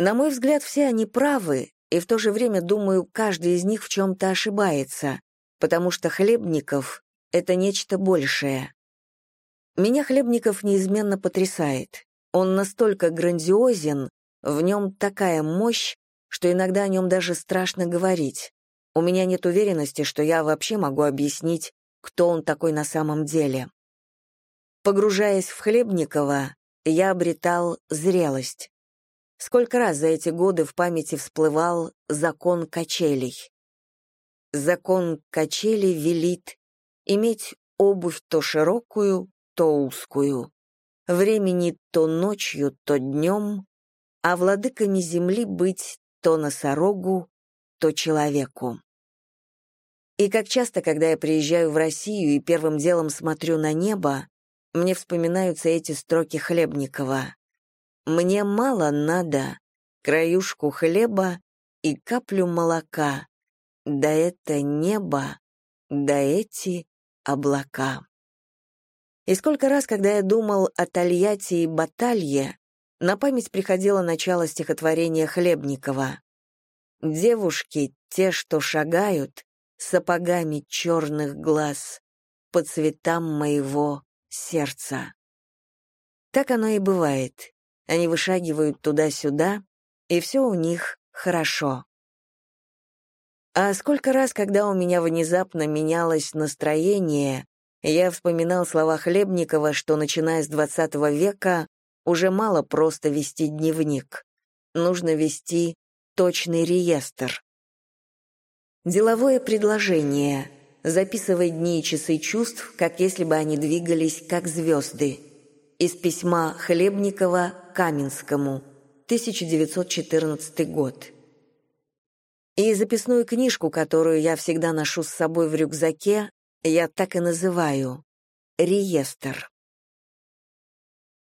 На мой взгляд, все они правы, и в то же время, думаю, каждый из них в чем-то ошибается, потому что Хлебников — это нечто большее. Меня Хлебников неизменно потрясает. Он настолько грандиозен, в нем такая мощь, что иногда о нем даже страшно говорить. У меня нет уверенности, что я вообще могу объяснить, кто он такой на самом деле. Погружаясь в Хлебникова, я обретал зрелость. Сколько раз за эти годы в памяти всплывал закон качелей. Закон качелей велит иметь обувь то широкую, то узкую, времени то ночью, то днем, а владыками земли быть то носорогу, то человеку. И как часто, когда я приезжаю в Россию и первым делом смотрю на небо, мне вспоминаются эти строки Хлебникова. «Мне мало надо, краюшку хлеба и каплю молока, да это небо, да эти облака». И сколько раз, когда я думал о Тольятти и Баталье, на память приходило начало стихотворения Хлебникова. «Девушки, те, что шагают, сапогами черных глаз, по цветам моего сердца». Так оно и бывает. Они вышагивают туда-сюда, и все у них хорошо. А сколько раз, когда у меня внезапно менялось настроение, я вспоминал слова Хлебникова, что, начиная с XX века, уже мало просто вести дневник. Нужно вести точный реестр. Деловое предложение. Записывай дни и часы чувств, как если бы они двигались, как звезды. Из письма Хлебникова Каменскому, 1914 год. И записную книжку, которую я всегда ношу с собой в рюкзаке, я так и называю — реестр.